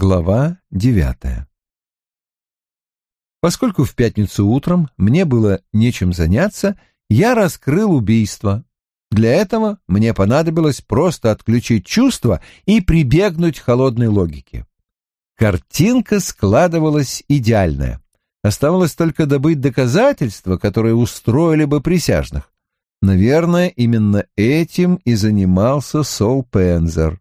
Глава девятая Поскольку в пятницу утром мне было нечем заняться, я раскрыл убийство. Для этого мне понадобилось просто отключить чувства и прибегнуть к холодной логике. Картинка складывалась идеальная. Оставалось только добыть доказательства, которые устроили бы присяжных. Наверное, именно этим и занимался Сол Пензер.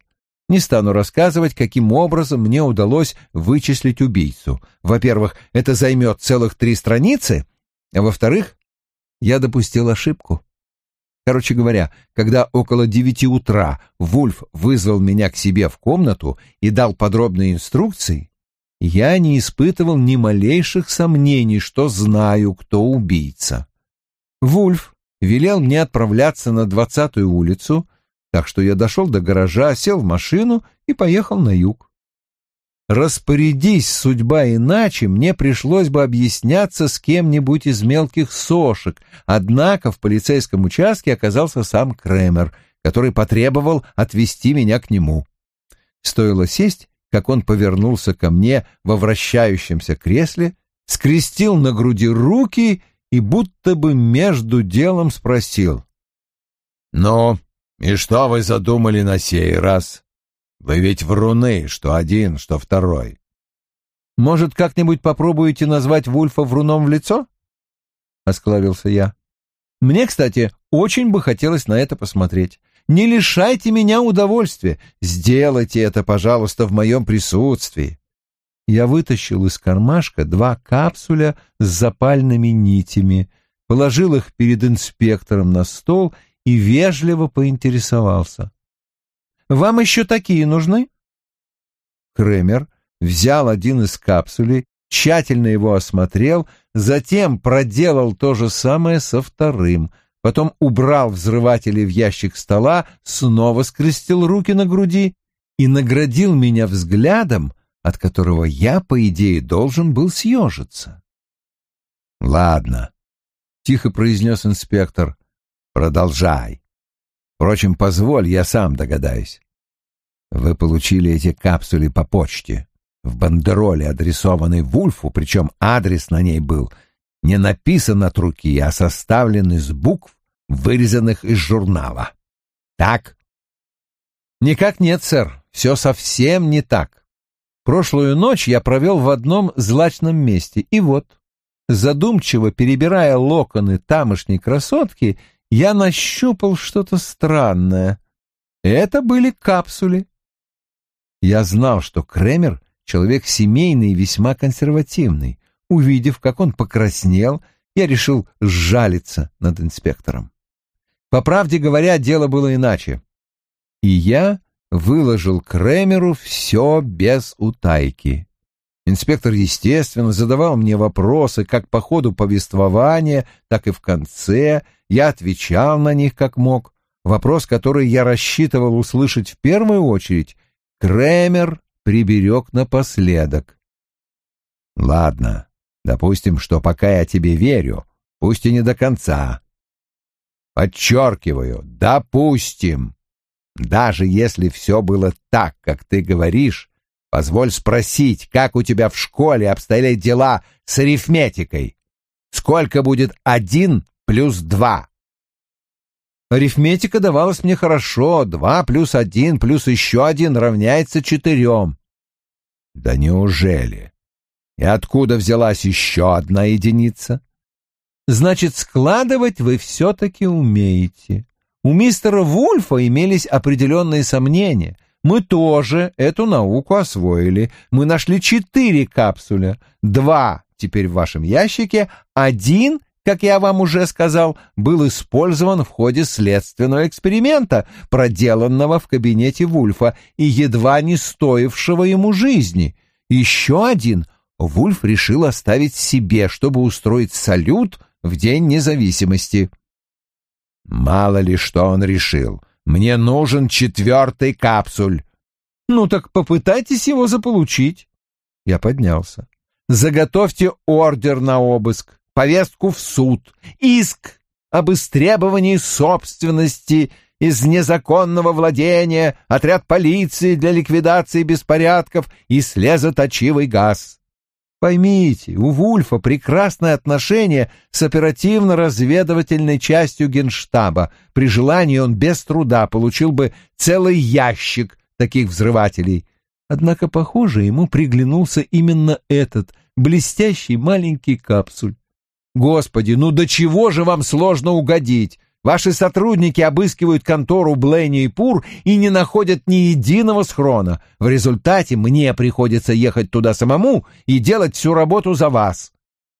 Не стану рассказывать, каким образом мне удалось вычислить убийцу. Во-первых, это займет целых три страницы, а во-вторых, я допустил ошибку. Короче говоря, когда около девяти утра Вульф вызвал меня к себе в комнату и дал подробные инструкции, я не испытывал ни малейших сомнений, что знаю, кто убийца. Вульф велел мне отправляться на двадцатую улицу, так что я дошел до гаража, сел в машину и поехал на юг. Распорядись судьба иначе, мне пришлось бы объясняться с кем-нибудь из мелких сошек, однако в полицейском участке оказался сам Кремер, который потребовал отвезти меня к нему. Стоило сесть, как он повернулся ко мне во вращающемся кресле, скрестил на груди руки и будто бы между делом спросил. «Ну, «И что вы задумали на сей раз? Вы ведь вруны, что один, что второй». «Может, как-нибудь попробуете назвать Вульфа вруном в лицо?» — осклавился я. «Мне, кстати, очень бы хотелось на это посмотреть. Не лишайте меня удовольствия. Сделайте это, пожалуйста, в моем присутствии». Я вытащил из кармашка два капсуля с запальными нитями, положил их перед инспектором на стол и вежливо поинтересовался. «Вам еще такие нужны?» Кремер взял один из капсулей, тщательно его осмотрел, затем проделал то же самое со вторым, потом убрал взрыватели в ящик стола, снова скрестил руки на груди и наградил меня взглядом, от которого я, по идее, должен был съежиться. «Ладно», — тихо произнес инспектор, Продолжай. Впрочем, позволь, я сам догадаюсь. Вы получили эти капсули по почте, в бандероле, адресованной Вульфу, причем адрес на ней был не написан от руки, а составлен из букв, вырезанных из журнала. Так? Никак нет, сэр. Все совсем не так. Прошлую ночь я провел в одном злачном месте, и вот, задумчиво перебирая локоны тамошней красотки, я нащупал что-то странное. Это были капсули. Я знал, что Кремер — человек семейный и весьма консервативный. Увидев, как он покраснел, я решил сжалиться над инспектором. По правде говоря, дело было иначе. И я выложил Кремеру все без утайки. Инспектор, естественно, задавал мне вопросы как по ходу повествования, так и в конце. Я отвечал на них как мог. Вопрос, который я рассчитывал услышать в первую очередь, Кремер приберег напоследок. «Ладно, допустим, что пока я тебе верю, пусть и не до конца. Подчеркиваю, допустим. Даже если все было так, как ты говоришь, Позволь спросить, как у тебя в школе обстояли дела с арифметикой? Сколько будет один плюс два? Арифметика давалась мне хорошо. Два плюс один плюс еще один равняется четырем. Да неужели? И откуда взялась еще одна единица? Значит, складывать вы все-таки умеете. У мистера Вульфа имелись определенные сомнения — мы тоже эту науку освоили. Мы нашли четыре капсуля. Два теперь в вашем ящике, один, как я вам уже сказал, был использован в ходе следственного эксперимента, проделанного в кабинете Вульфа и едва не стоившего ему жизни. Еще один Вульф решил оставить себе, чтобы устроить салют в День независимости. Мало ли что он решил. Мне нужен четвертый капсуль. Ну так попытайтесь его заполучить. Я поднялся. Заготовьте ордер на обыск, повестку в суд, иск об истребовании собственности из незаконного владения, отряд полиции для ликвидации беспорядков и слезоточивый газ. Поймите, у Вульфа прекрасное отношение с оперативно-разведывательной частью Генштаба. При желании он без труда получил бы целый ящик таких взрывателей. Однако, похоже, ему приглянулся именно этот блестящий маленький капсуль. Господи, ну до чего же вам сложно угодить? Ваши сотрудники обыскивают контору Блэни и Пур и не находят ни единого схрона. В результате мне приходится ехать туда самому и делать всю работу за вас.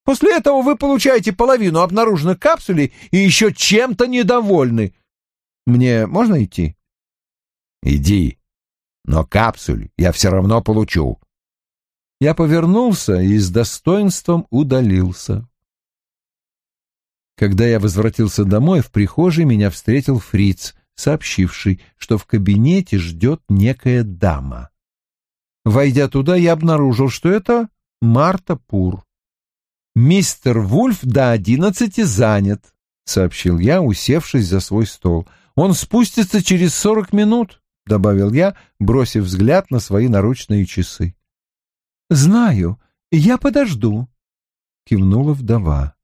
После этого вы получаете половину обнаруженных капсулей и еще чем-то недовольны. Мне можно идти? Иди. Но капсуль я все равно получу. Я повернулся и с достоинством удалился. Когда я возвратился домой, в прихожей меня встретил фриц, сообщивший, что в кабинете ждет некая дама. Войдя туда, я обнаружил, что это Марта Пур. «Мистер Вульф до одиннадцати занят», — сообщил я, усевшись за свой стол. «Он спустится через сорок минут», — добавил я, бросив взгляд на свои наручные часы. «Знаю, я подожду», — кивнула вдова.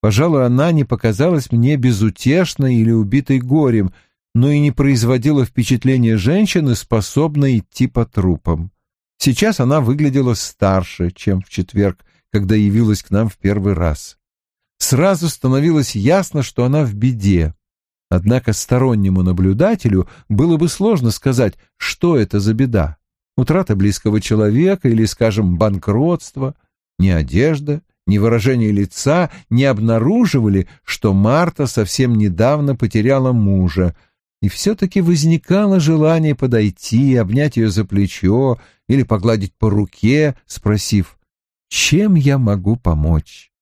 Пожалуй, она не показалась мне безутешной или убитой горем, но и не производила впечатления женщины, способной идти по трупам. Сейчас она выглядела старше, чем в четверг, когда явилась к нам в первый раз. Сразу становилось ясно, что она в беде. Однако стороннему наблюдателю было бы сложно сказать, что это за беда. Утрата близкого человека или, скажем, банкротство, не одежда, ни выражение лица не обнаруживали, что Марта совсем недавно потеряла мужа, и все-таки возникало желание подойти, обнять ее за плечо или погладить по руке, спросив, чем я могу помочь.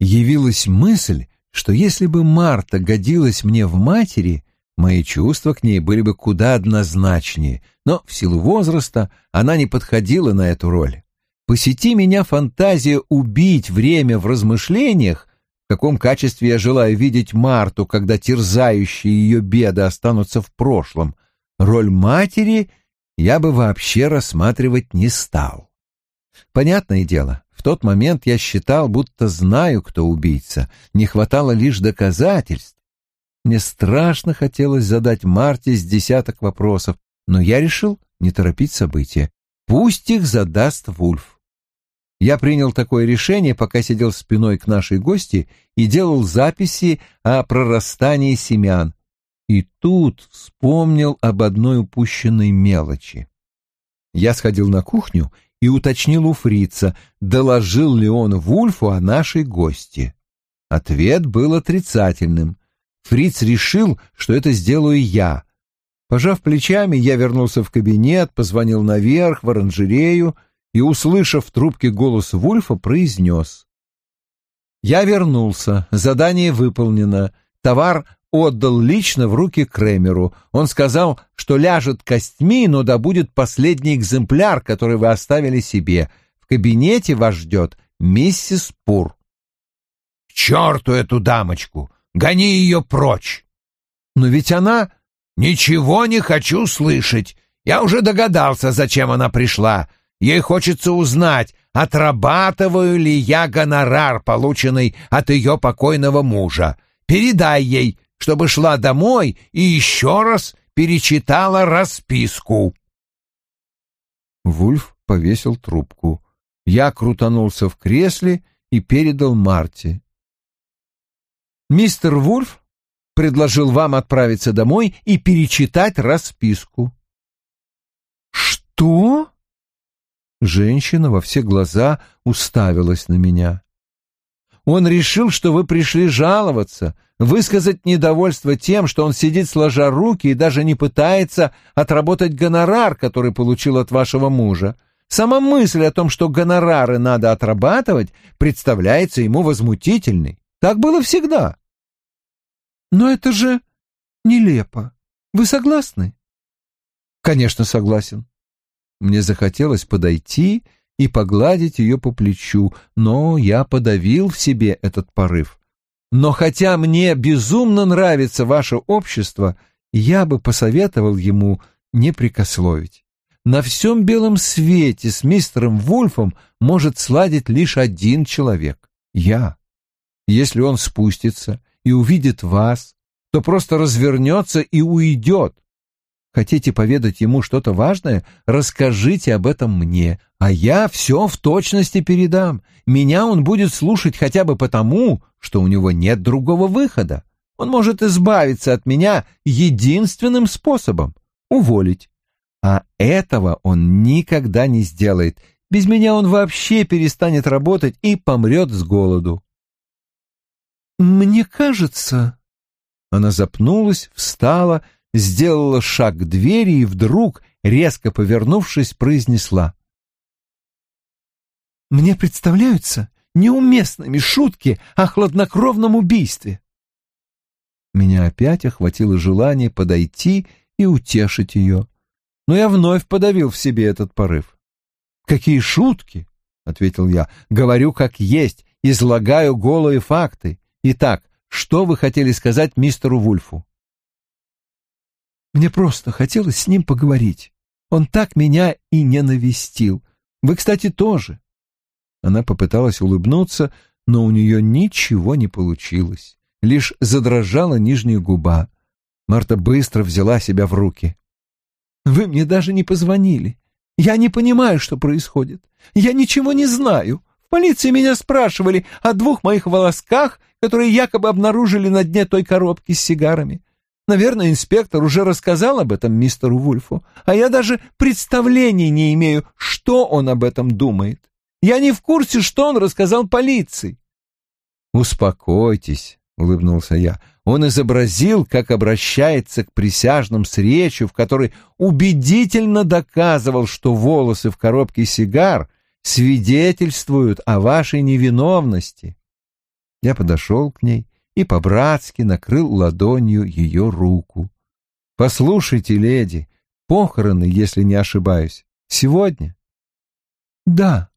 Явилась мысль, что если бы Марта годилась мне в матери, мои чувства к ней были бы куда однозначнее, но в силу возраста она не подходила на эту роль. Посети меня фантазия убить время в размышлениях, в каком качестве я желаю видеть Марту, когда терзающие ее беды останутся в прошлом, роль матери я бы вообще рассматривать не стал. Понятное дело, в тот момент я считал, будто знаю, кто убийца, не хватало лишь доказательств. Мне страшно хотелось задать Марте с десяток вопросов, но я решил не торопить события. Пусть их задаст Вульф. Я принял такое решение, пока сидел спиной к нашей гости и делал записи о прорастании семян. И тут вспомнил об одной упущенной мелочи. Я сходил на кухню и уточнил у фрица, доложил ли он Вульфу о нашей гости. Ответ был отрицательным. Фриц решил, что это сделаю я. Пожав плечами, я вернулся в кабинет, позвонил наверх, в оранжерею и, услышав в трубке голос Вульфа, произнес. «Я вернулся, задание выполнено, товар отдал лично в руки Кремеру. Он сказал, что ляжет костьми, но добудет последний экземпляр, который вы оставили себе. В кабинете вас ждет миссис Пур». «К черту эту дамочку! Гони ее прочь!» «Но ведь она...» «Ничего не хочу слышать. Я уже догадался, зачем она пришла. Ей хочется узнать, отрабатываю ли я гонорар, полученный от ее покойного мужа. Передай ей, чтобы шла домой и еще раз перечитала расписку. Вульф повесил трубку. Я крутанулся в кресле и передал Марте. «Мистер Вульф предложил вам отправиться домой и перечитать расписку». «Что?» Женщина во все глаза уставилась на меня. Он решил, что вы пришли жаловаться, высказать недовольство тем, что он сидит сложа руки и даже не пытается отработать гонорар, который получил от вашего мужа. Сама мысль о том, что гонорары надо отрабатывать, представляется ему возмутительной. Так было всегда. Но это же нелепо. Вы согласны? Конечно, согласен. Мне захотелось подойти и погладить ее по плечу, но я подавил в себе этот порыв. Но хотя мне безумно нравится ваше общество, я бы посоветовал ему не прикословить. На всем белом свете с мистером Вульфом может сладить лишь один человек — я. Если он спустится и увидит вас, то просто развернется и уйдет. Хотите поведать ему что-то важное? Расскажите об этом мне, а я все в точности передам. Меня он будет слушать хотя бы потому, что у него нет другого выхода. Он может избавиться от меня единственным способом — уволить. А этого он никогда не сделает. Без меня он вообще перестанет работать и помрет с голоду. «Мне кажется...» Она запнулась, встала, сделала шаг к двери и вдруг, резко повернувшись, произнесла. «Мне представляются неуместными шутки о хладнокровном убийстве». Меня опять охватило желание подойти и утешить ее, но я вновь подавил в себе этот порыв. «Какие шутки!» — ответил я. «Говорю как есть, излагаю голые факты. Итак, что вы хотели сказать мистеру Вульфу?» «Мне просто хотелось с ним поговорить. Он так меня и не навестил. Вы, кстати, тоже». Она попыталась улыбнуться, но у нее ничего не получилось лишь задрожала нижняя губа. Марта быстро взяла себя в руки. «Вы мне даже не позвонили. Я не понимаю, что происходит. Я ничего не знаю. В полиции меня спрашивали о двух моих волосках, которые якобы обнаружили на дне той коробки с сигарами. Наверное, инспектор уже рассказал об этом мистеру Вульфу, а я даже представления не имею, что он об этом думает. Я не в курсе, что он рассказал полиции. «Успокойтесь», — улыбнулся я. Он изобразил, как обращается к присяжным с речью, в которой убедительно доказывал, что волосы в коробке сигар свидетельствуют о вашей невиновности. Я подошел к ней и по-братски накрыл ладонью ее руку. «Послушайте, леди, похороны, если не ошибаюсь, сегодня?» «Да»,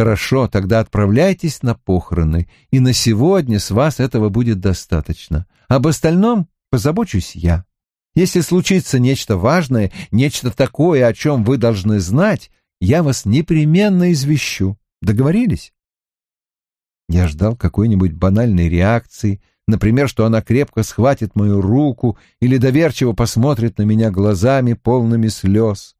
Хорошо, тогда отправляйтесь на похороны, и на сегодня с вас этого будет достаточно. Об остальном позабочусь я. Если случится нечто важное, нечто такое, о чем вы должны знать, я вас непременно извещу. Договорились? Я ждал какой-нибудь банальной реакции, например, что она крепко схватит мою руку или доверчиво посмотрит на меня глазами, полными слез.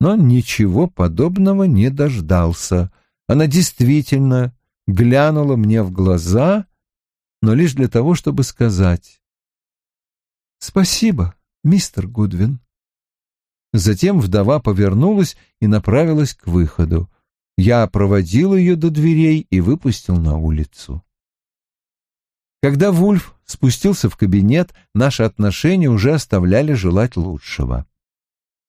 Но ничего подобного не дождался — она действительно глянула мне в глаза, но лишь для того, чтобы сказать «Спасибо, мистер Гудвин». Затем вдова повернулась и направилась к выходу. Я проводил ее до дверей и выпустил на улицу. Когда Вульф спустился в кабинет, наши отношения уже оставляли желать лучшего.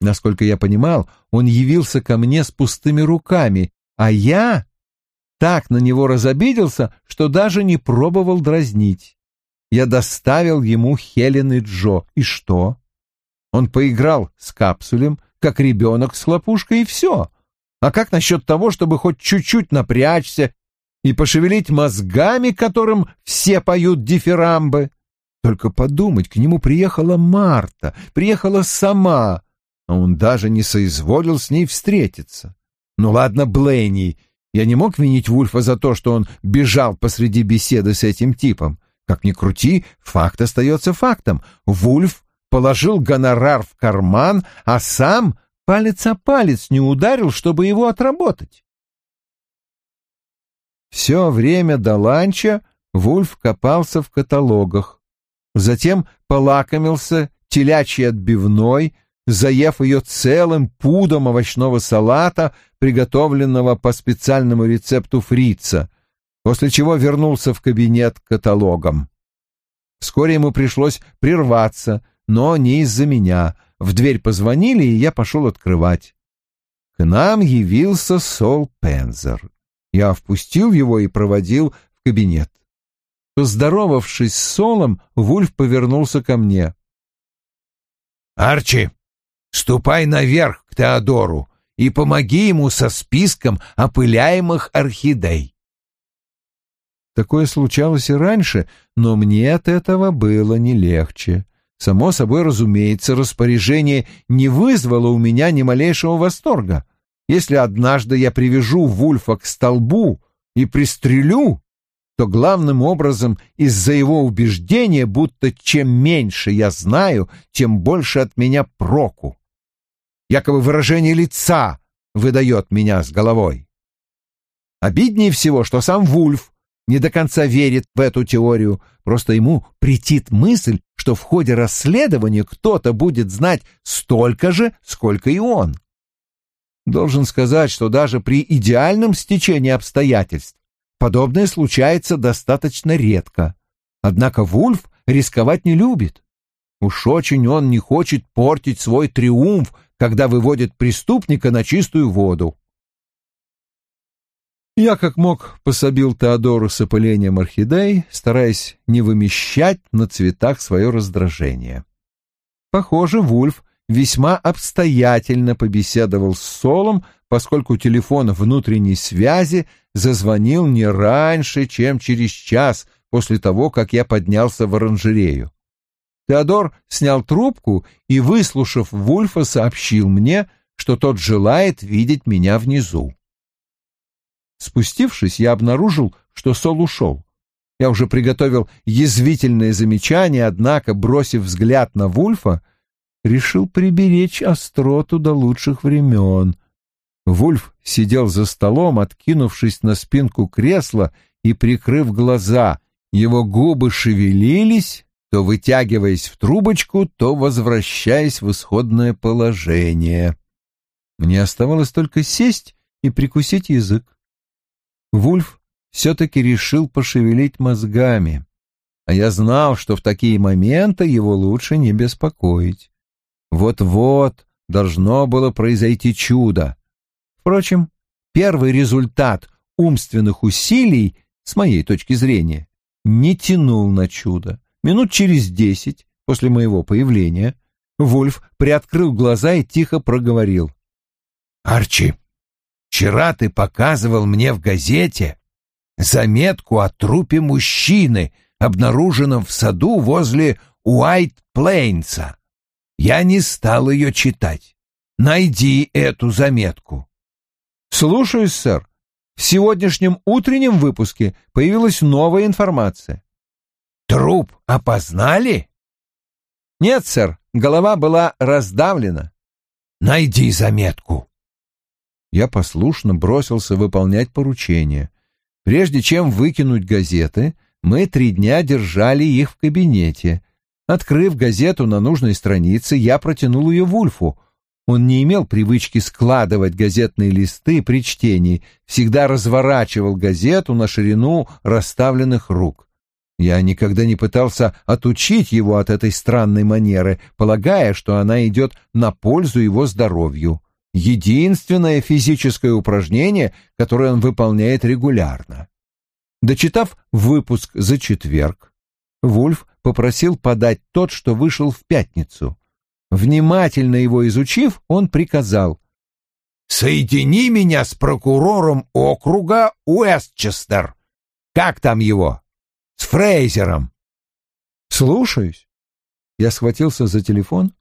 Насколько я понимал, он явился ко мне с пустыми руками а я так на него разобиделся, что даже не пробовал дразнить. Я доставил ему Хелен и Джо. И что? Он поиграл с капсулем, как ребенок с хлопушкой, и все. А как насчет того, чтобы хоть чуть-чуть напрячься и пошевелить мозгами, которым все поют дифирамбы? Только подумать, к нему приехала Марта, приехала сама, а он даже не соизволил с ней встретиться. Ну ладно, Блейни, я не мог винить Вульфа за то, что он бежал посреди беседы с этим типом. Как ни крути, факт остается фактом. Вульф положил гонорар в карман, а сам палец о палец не ударил, чтобы его отработать. Все время до ланча Вульф копался в каталогах. Затем полакомился телячьей отбивной, заев ее целым пудом овощного салата, приготовленного по специальному рецепту фрица, после чего вернулся в кабинет каталогом. Вскоре ему пришлось прерваться, но не из-за меня. В дверь позвонили, и я пошел открывать. К нам явился Сол Пензер. Я впустил его и проводил в кабинет. Поздоровавшись с Солом, Вульф повернулся ко мне. «Арчи, Ступай наверх к Теодору и помоги ему со списком опыляемых орхидей. Такое случалось и раньше, но мне от этого было не легче. Само собой разумеется, распоряжение не вызвало у меня ни малейшего восторга. Если однажды я привяжу Вульфа к столбу и пристрелю, то главным образом из-за его убеждения, будто чем меньше я знаю, тем больше от меня проку. Якобы выражение лица выдает меня с головой. Обиднее всего, что сам Вульф не до конца верит в эту теорию, просто ему претит мысль, что в ходе расследования кто-то будет знать столько же, сколько и он. Должен сказать, что даже при идеальном стечении обстоятельств подобное случается достаточно редко. Однако Вульф рисковать не любит. Уж очень он не хочет портить свой триумф, когда выводит преступника на чистую воду. Я как мог пособил Теодору с опылением орхидей, стараясь не вымещать на цветах свое раздражение. Похоже, Вульф весьма обстоятельно побеседовал с Солом, поскольку телефон внутренней связи зазвонил не раньше, чем через час после того, как я поднялся в оранжерею. Теодор снял трубку и, выслушав Вульфа, сообщил мне, что тот желает видеть меня внизу. Спустившись, я обнаружил, что Сол ушел. Я уже приготовил язвительное замечание, однако, бросив взгляд на Вульфа, решил приберечь остроту до лучших времен. Вульф сидел за столом, откинувшись на спинку кресла и прикрыв глаза. Его губы шевелились, то вытягиваясь в трубочку, то возвращаясь в исходное положение. Мне оставалось только сесть и прикусить язык. Вульф все-таки решил пошевелить мозгами, а я знал, что в такие моменты его лучше не беспокоить. Вот-вот должно было произойти чудо. Впрочем, первый результат умственных усилий, с моей точки зрения, не тянул на чудо. Минут через десять после моего появления Вульф приоткрыл глаза и тихо проговорил. «Арчи, Вчера ты показывал мне в газете заметку о трупе мужчины, обнаруженном в саду возле Уайт-Плейнса. Я не стал ее читать. Найди эту заметку. Слушаюсь, сэр. В сегодняшнем утреннем выпуске появилась новая информация. Труп опознали? Нет, сэр, голова была раздавлена. Найди заметку. Я послушно бросился выполнять поручение. Прежде чем выкинуть газеты, мы три дня держали их в кабинете. Открыв газету на нужной странице, я протянул ее Вульфу. Он не имел привычки складывать газетные листы при чтении, всегда разворачивал газету на ширину расставленных рук. Я никогда не пытался отучить его от этой странной манеры, полагая, что она идет на пользу его здоровью единственное физическое упражнение, которое он выполняет регулярно. Дочитав выпуск за четверг, Вульф попросил подать тот, что вышел в пятницу. Внимательно его изучив, он приказал «Соедини меня с прокурором округа Уэстчестер. Как там его? С Фрейзером». «Слушаюсь». Я схватился за телефон,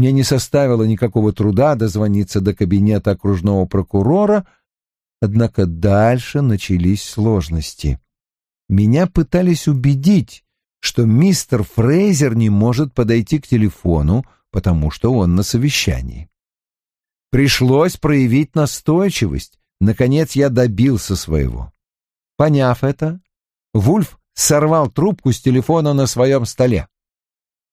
мне не составило никакого труда дозвониться до кабинета окружного прокурора, однако дальше начались сложности. Меня пытались убедить, что мистер Фрейзер не может подойти к телефону, потому что он на совещании. Пришлось проявить настойчивость. Наконец я добился своего. Поняв это, Вульф сорвал трубку с телефона на своем столе.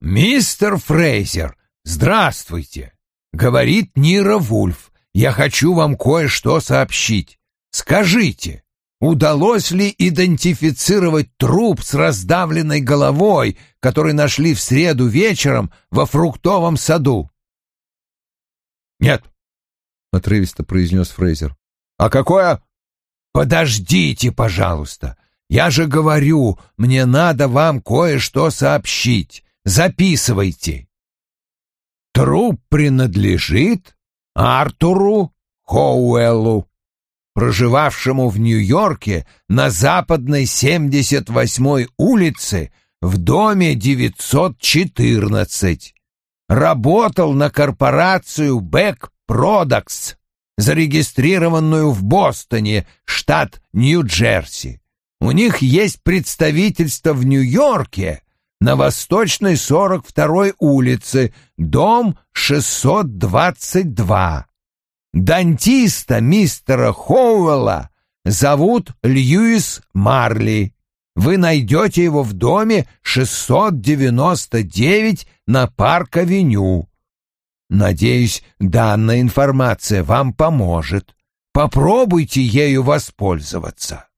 «Мистер Фрейзер, «Здравствуйте!» — говорит Нира Вульф. «Я хочу вам кое-что сообщить. Скажите, удалось ли идентифицировать труп с раздавленной головой, который нашли в среду вечером во фруктовом саду?» «Нет», — отрывисто произнес Фрейзер. «А какое?» «Подождите, пожалуйста. Я же говорю, мне надо вам кое-что сообщить. Записывайте». Труп принадлежит Артуру Хоуэллу, проживавшему в Нью-Йорке на западной 78-й улице в доме 914. Работал на корпорацию Back Products, зарегистрированную в Бостоне, штат Нью-Джерси. У них есть представительство в Нью-Йорке, на Восточной 42-й улице, дом 622. Дантиста мистера Хоуэлла зовут Льюис Марли. Вы найдете его в доме 699 на Парк-авеню. Надеюсь, данная информация вам поможет. Попробуйте ею воспользоваться.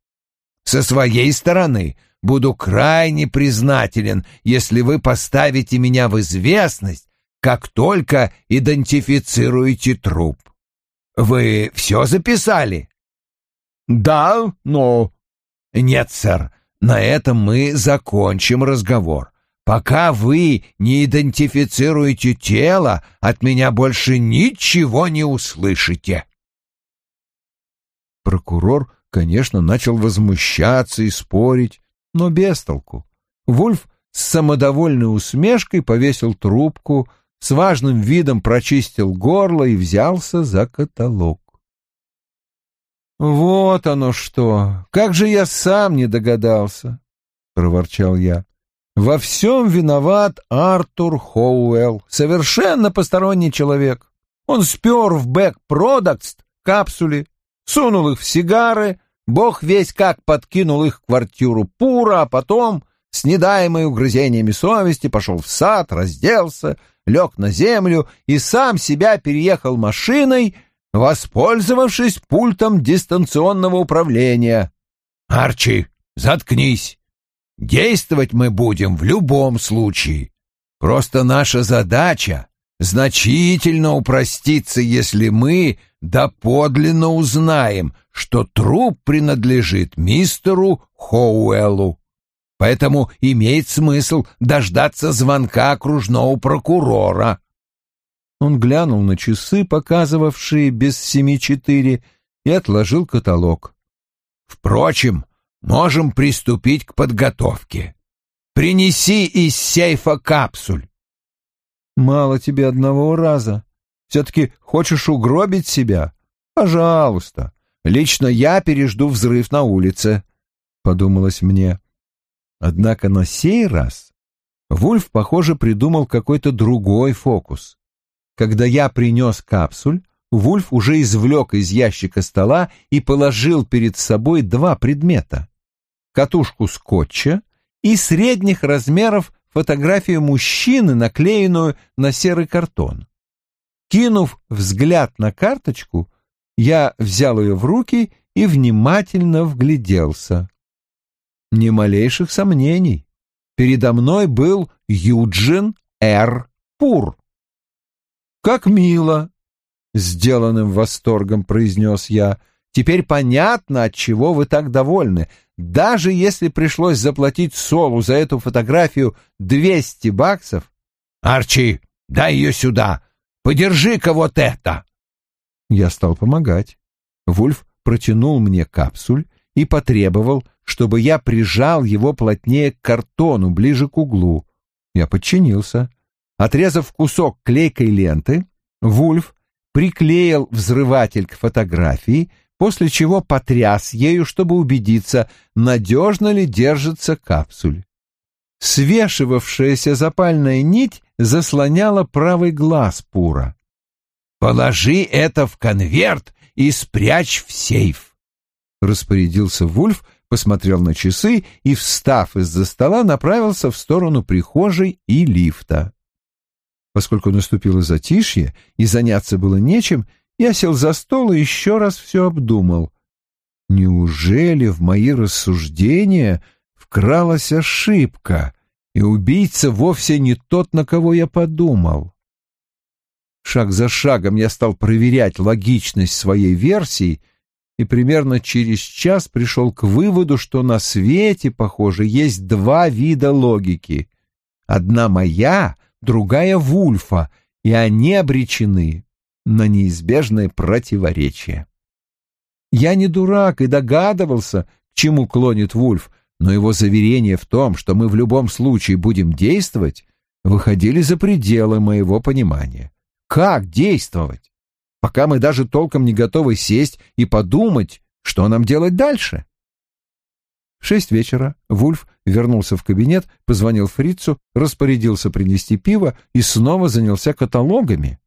Со своей стороны буду крайне признателен, если вы поставите меня в известность, как только идентифицируете труп. Вы все записали? Да, но... Нет, сэр, на этом мы закончим разговор. Пока вы не идентифицируете тело, от меня больше ничего не услышите. Прокурор, конечно, начал возмущаться и спорить, но без толку. Вульф с самодовольной усмешкой повесил трубку, с важным видом прочистил горло и взялся за каталог. «Вот оно что! Как же я сам не догадался!» — проворчал я. «Во всем виноват Артур Хоуэлл, совершенно посторонний человек. Он спер в Бэк Продактс капсули, сунул их в сигары, бог весь как подкинул их в квартиру Пура, а потом, с недаемой угрызениями совести, пошел в сад, разделся, лег на землю и сам себя переехал машиной, воспользовавшись пультом дистанционного управления. «Арчи, заткнись! Действовать мы будем в любом случае. Просто наша задача значительно упростится, если мы доподлинно узнаем, что труп принадлежит мистеру Хоуэллу. Поэтому имеет смысл дождаться звонка окружного прокурора. Он глянул на часы, показывавшие без семи четыре, и отложил каталог. «Впрочем, можем приступить к подготовке. Принеси из сейфа капсуль». «Мало тебе одного раза. Все-таки хочешь угробить себя? Пожалуйста. Лично я пережду взрыв на улице», — подумалось мне. Однако на сей раз Вульф, похоже, придумал какой-то другой фокус. Когда я принес капсуль, Вульф уже извлек из ящика стола и положил перед собой два предмета. Катушку скотча и средних размеров фотографию мужчины, наклеенную на серый картон. Кинув взгляд на карточку, я взял ее в руки и внимательно вгляделся. Ни малейших сомнений. Передо мной был Юджин Р. Пур. «Как мило!» — сделанным восторгом произнес я. «Теперь понятно, от чего вы так довольны. Даже если пришлось заплатить Солу за эту фотографию двести баксов...» «Арчи, дай ее сюда! Подержи-ка вот это!» Я стал помогать. Вульф протянул мне капсуль и потребовал, чтобы я прижал его плотнее к картону, ближе к углу. Я подчинился. Отрезав кусок клейкой ленты, Вульф приклеил взрыватель к фотографии, после чего потряс ею, чтобы убедиться, надежно ли держится капсуль. Свешивавшаяся запальная нить заслоняла правый глаз Пура. «Положи это в конверт и спрячь в сейф», — распорядился Вульф, посмотрел на часы и, встав из-за стола, направился в сторону прихожей и лифта. Поскольку наступило затишье и заняться было нечем, я сел за стол и еще раз все обдумал. Неужели в мои рассуждения вкралась ошибка, и убийца вовсе не тот, на кого я подумал? Шаг за шагом я стал проверять логичность своей версии и примерно через час пришел к выводу, что на свете, похоже, есть два вида логики. Одна моя — другая Вульфа, и они обречены на неизбежное противоречие. Я не дурак и догадывался, к чему клонит Вульф, но его заверения в том, что мы в любом случае будем действовать, выходили за пределы моего понимания. Как действовать? Пока мы даже толком не готовы сесть и подумать, что нам делать дальше. В шесть вечера Вульф вернулся в кабинет, позвонил Фрицу, распорядился принести пиво и снова занялся каталогами.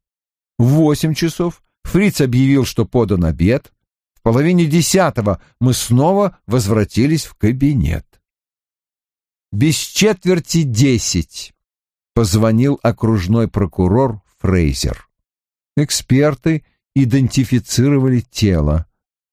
В восемь часов Фриц объявил, что подан обед. В половине десятого мы снова возвратились в кабинет. Без четверти десять позвонил окружной прокурор Фрейзер. Эксперты идентифицировали тело.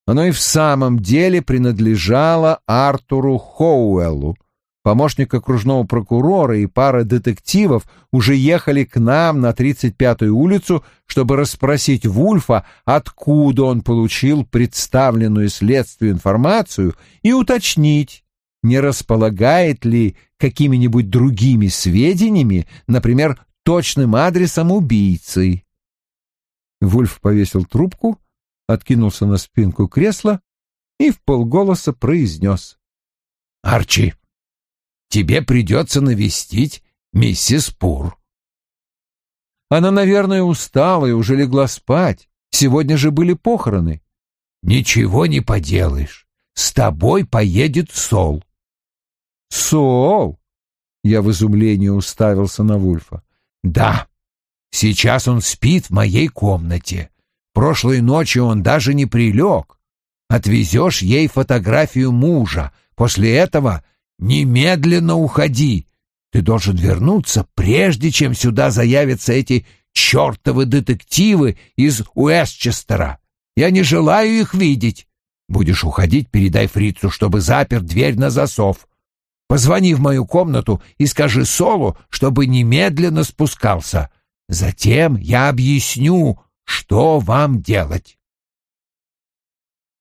Оно и в самом деле принадлежало Артуру Хоуэллу. Помощник окружного прокурора и пара детективов уже ехали к нам на 35-ю улицу, чтобы расспросить Вульфа, откуда он получил представленную следствию информацию, и уточнить, не располагает ли какими-нибудь другими сведениями, например, точным адресом убийцы. Вульф повесил трубку откинулся на спинку кресла и в полголоса произнес. «Арчи, тебе придется навестить миссис Пур». Она, наверное, устала и уже легла спать. Сегодня же были похороны. «Ничего не поделаешь. С тобой поедет Сол». «Сол?» Я в изумлении уставился на Вульфа. «Да, сейчас он спит в моей комнате. Прошлой ночью он даже не прилег. Отвезешь ей фотографию мужа. После этого немедленно уходи. Ты должен вернуться, прежде чем сюда заявятся эти чертовы детективы из Уэстчестера. Я не желаю их видеть. Будешь уходить, передай фрицу, чтобы запер дверь на засов. Позвони в мою комнату и скажи Солу, чтобы немедленно спускался. Затем я объясню, что вам делать?